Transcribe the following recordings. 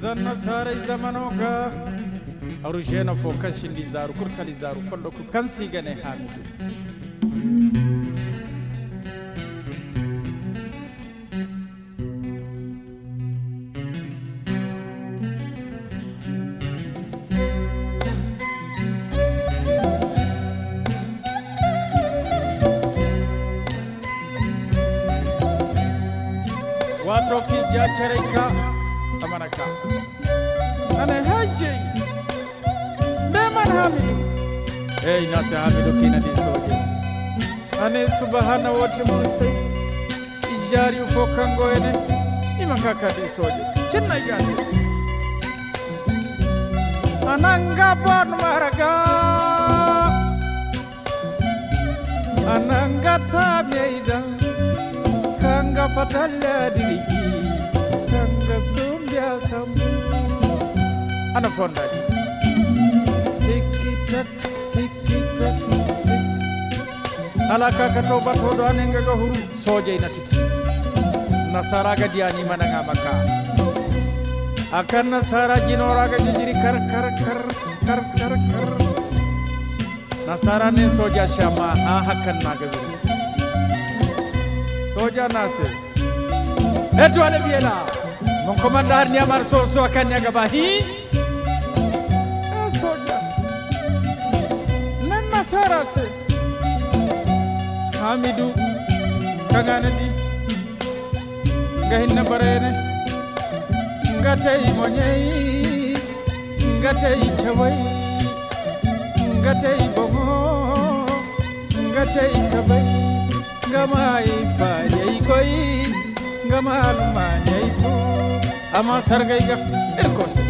zanna saray zamano ga aru jeno fo kan shindi zaru kur kali zaru fondo ku kan sigane hamidu Wadroki jacereka nane hajje be man hamidu eyi nasi hamidu kinadi soje ane subahana wote mum sey ijjari fo kango ene. Ima ka kadi soje cinnayi gate ananga bon maraga ananga tameyda kanga fatalladi kanga sumbiya sambo ana tiki tak ala kaka to batoɗo anenga ga huru. Soje ina tuti nasara ga diyani mananga makka akan nasara jinoraga jijiri kar kar kar kar kar kar. Nasara ne soja shama ha hakan naga wiri soja nase. Eto ale biela mon commandar ni amar so so kan ya gaba hi nan nasara se hamidu kagana di gahinna barene. Ngatay moñey ngatay caway ngatay bongo. Ngatay kabay ngamay fayay koy ngamal mañay ko ama sargay ga erkose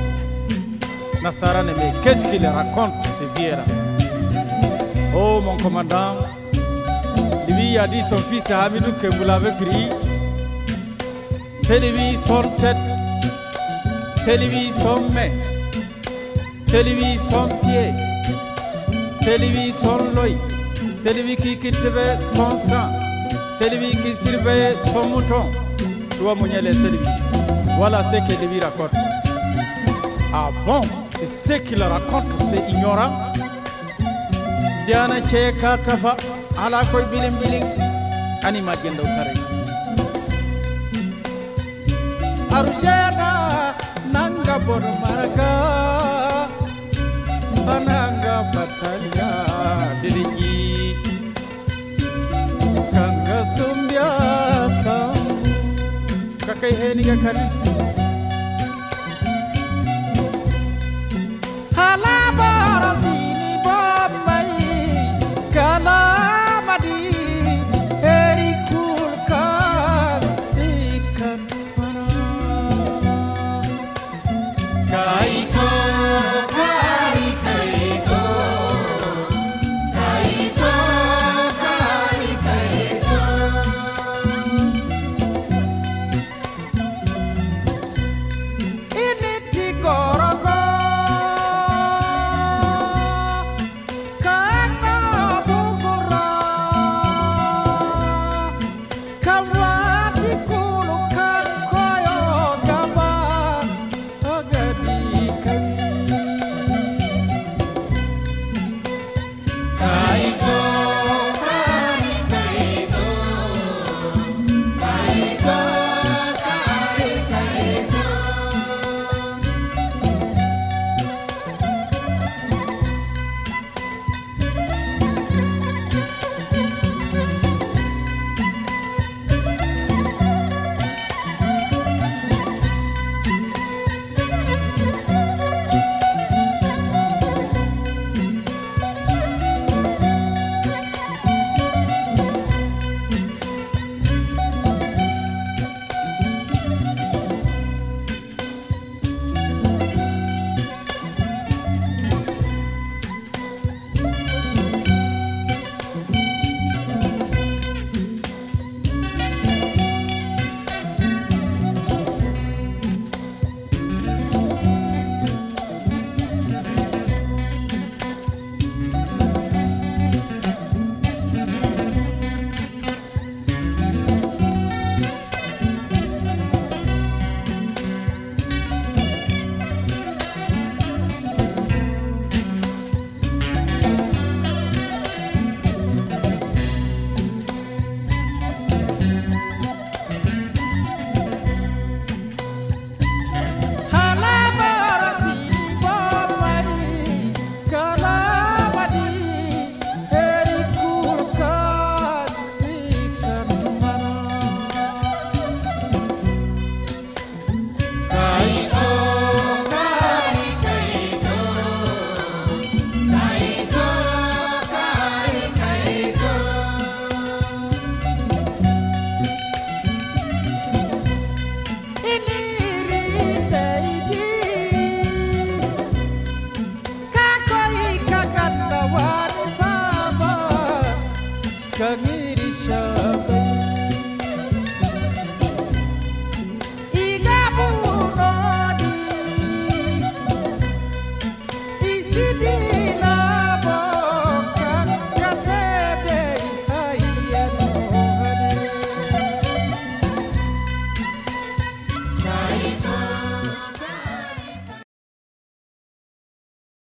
nasara ne mais qu'est-ce qu'il raconte ce vieux oh mon commandant lui a dit son fils Hamidou que vous l'avez pris c'est lui son tête c'est lui son main, c'est lui son pied, c'est lui son l'œil, c'est lui qui cultivait son sang, c'est lui qui surveillait son mouton. Toi, Mouniel, c'est lui. Voilà ce que lui raconte. Ah bon, c'est ce qu'il raconte, c'est ignorant. Madiana che katafa, ala koy bilin bilin, ani majendo kare. Arujana nanga bor maraka bananga fatalia diriji kanga sumbya sa kakai heni ga kare